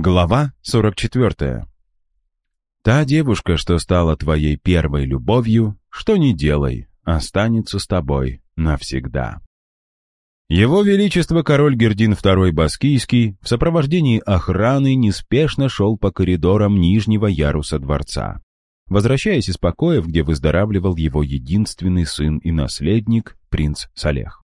Глава 44. Та девушка, что стала твоей первой любовью, что не делай, останется с тобой навсегда. Его Величество король Гердин II Баскийский в сопровождении охраны неспешно шел по коридорам нижнего яруса дворца. Возвращаясь из покоев, где выздоравливал его единственный сын и наследник, принц Салех.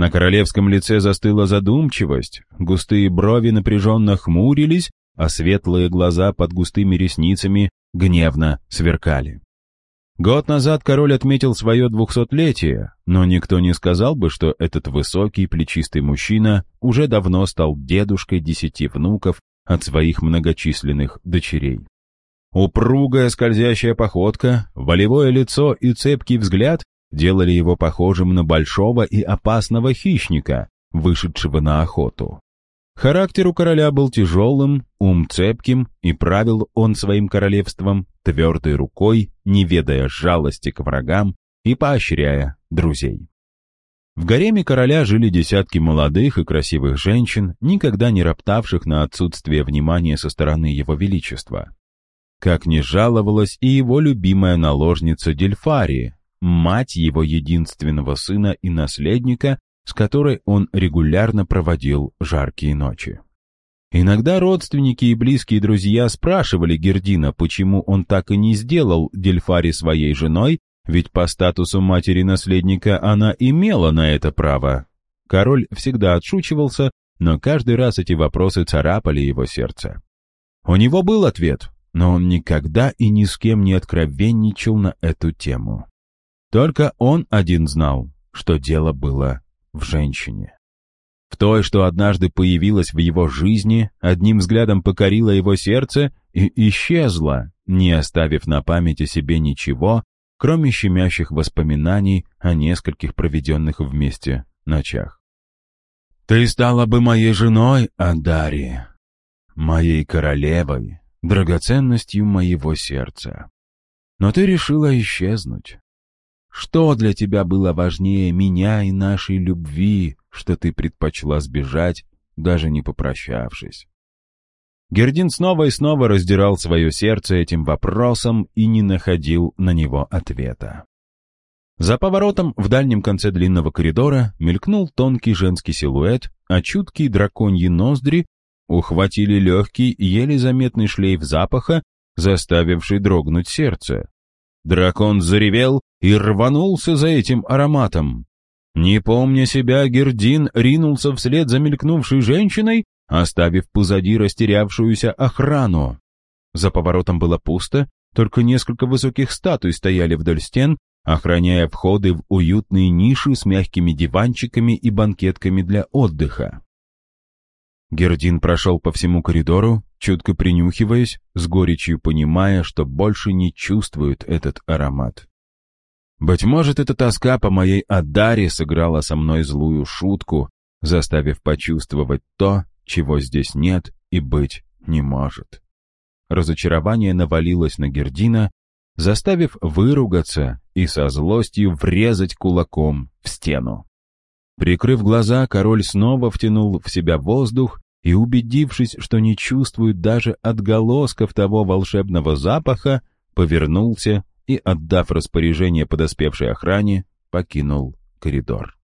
На королевском лице застыла задумчивость, густые брови напряженно хмурились, а светлые глаза под густыми ресницами гневно сверкали. Год назад король отметил свое двухсотлетие, но никто не сказал бы, что этот высокий плечистый мужчина уже давно стал дедушкой десяти внуков от своих многочисленных дочерей. Упругая скользящая походка, волевое лицо и цепкий взгляд делали его похожим на большого и опасного хищника, вышедшего на охоту. Характер у короля был тяжелым, ум цепким, и правил он своим королевством твердой рукой, не ведая жалости к врагам и поощряя друзей. В гареме короля жили десятки молодых и красивых женщин, никогда не роптавших на отсутствие внимания со стороны его величества. Как ни жаловалась и его любимая наложница Дельфарии, мать его единственного сына и наследника, с которой он регулярно проводил жаркие ночи. Иногда родственники и близкие друзья спрашивали Гердина, почему он так и не сделал Дельфари своей женой, ведь по статусу матери-наследника она имела на это право. Король всегда отшучивался, но каждый раз эти вопросы царапали его сердце. У него был ответ, но он никогда и ни с кем не откровенничал на эту тему. Только он один знал, что дело было в женщине. В той, что однажды появилась в его жизни, одним взглядом покорила его сердце и исчезла, не оставив на памяти себе ничего, кроме щемящих воспоминаний о нескольких проведенных вместе ночах. «Ты стала бы моей женой, Адари, моей королевой, драгоценностью моего сердца. Но ты решила исчезнуть. Что для тебя было важнее меня и нашей любви, что ты предпочла сбежать, даже не попрощавшись? Гердин снова и снова раздирал свое сердце этим вопросом и не находил на него ответа. За поворотом в дальнем конце длинного коридора мелькнул тонкий женский силуэт, а чуткие драконьи ноздри ухватили легкий, еле заметный шлейф запаха, заставивший дрогнуть сердце. Дракон заревел и рванулся за этим ароматом. Не помня себя, Гердин ринулся вслед за мелькнувшей женщиной, оставив позади растерявшуюся охрану. За поворотом было пусто, только несколько высоких статуй стояли вдоль стен, охраняя входы в уютные ниши с мягкими диванчиками и банкетками для отдыха. Гердин прошел по всему коридору, чутко принюхиваясь, с горечью понимая, что больше не чувствует этот аромат. Быть может, эта тоска по моей Адаре сыграла со мной злую шутку, заставив почувствовать то, чего здесь нет и быть не может. Разочарование навалилось на Гердина, заставив выругаться и со злостью врезать кулаком в стену. Прикрыв глаза, король снова втянул в себя воздух и, убедившись, что не чувствует даже отголосков того волшебного запаха, повернулся и, отдав распоряжение подоспевшей охране, покинул коридор.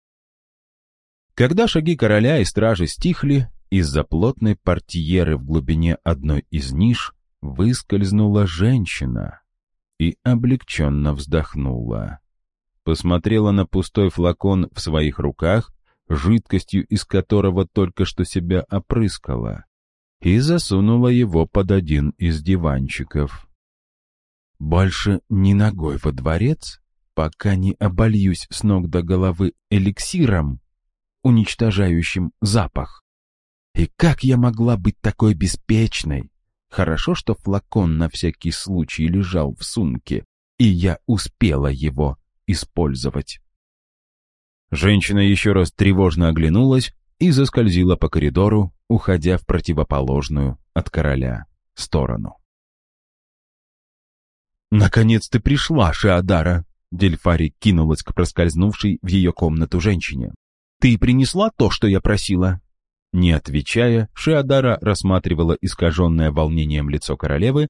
Когда шаги короля и стражи стихли, из-за плотной портьеры в глубине одной из ниш выскользнула женщина и облегченно вздохнула посмотрела на пустой флакон в своих руках, жидкостью из которого только что себя опрыскала, и засунула его под один из диванчиков. «Больше ни ногой во дворец, пока не обольюсь с ног до головы эликсиром, уничтожающим запах. И как я могла быть такой беспечной? Хорошо, что флакон на всякий случай лежал в сумке, и я успела его использовать. Женщина еще раз тревожно оглянулась и заскользила по коридору, уходя в противоположную от короля сторону. «Наконец ты пришла, Шиадара!» Дельфари кинулась к проскользнувшей в ее комнату женщине. «Ты принесла то, что я просила?» Не отвечая, Шиадара рассматривала искаженное волнением лицо королевы,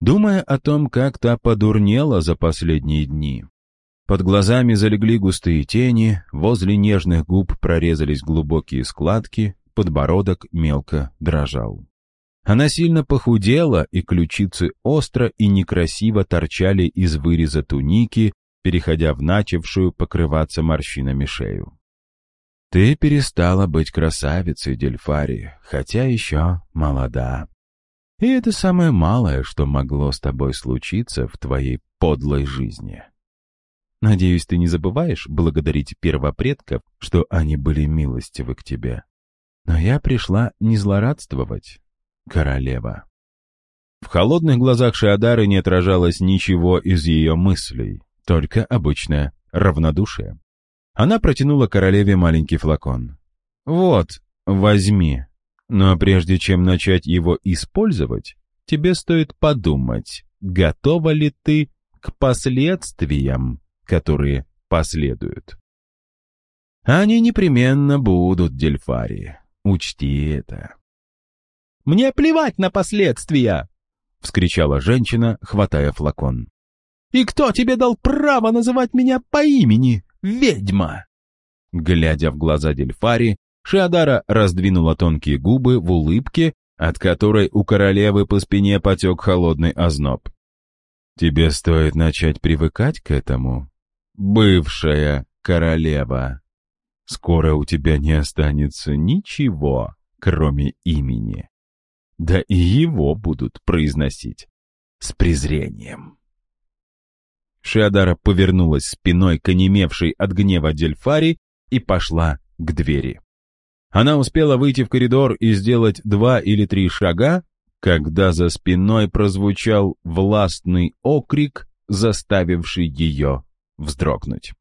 думая о том, как та подурнела за последние дни. Под глазами залегли густые тени, возле нежных губ прорезались глубокие складки, подбородок мелко дрожал. Она сильно похудела, и ключицы остро и некрасиво торчали из выреза туники, переходя в начавшую покрываться морщинами шею. Ты перестала быть красавицей, Дельфари, хотя еще молода. И это самое малое, что могло с тобой случиться в твоей подлой жизни. Надеюсь, ты не забываешь благодарить первопредков, что они были милостивы к тебе. Но я пришла не злорадствовать, королева. В холодных глазах Шиадары не отражалось ничего из ее мыслей, только обычное равнодушие. Она протянула королеве маленький флакон. «Вот, возьми. Но прежде чем начать его использовать, тебе стоит подумать, готова ли ты к последствиям, которые последуют. Они непременно будут, Дельфари. Учти это». «Мне плевать на последствия!» — вскричала женщина, хватая флакон. «И кто тебе дал право называть меня по имени?» ведьма!» Глядя в глаза Дельфари, Шиадара раздвинула тонкие губы в улыбке, от которой у королевы по спине потек холодный озноб. «Тебе стоит начать привыкать к этому, бывшая королева. Скоро у тебя не останется ничего, кроме имени. Да и его будут произносить с презрением». Шиадара повернулась спиной к онемевшей от гнева Дельфари и пошла к двери. Она успела выйти в коридор и сделать два или три шага, когда за спиной прозвучал властный окрик, заставивший ее вздрогнуть.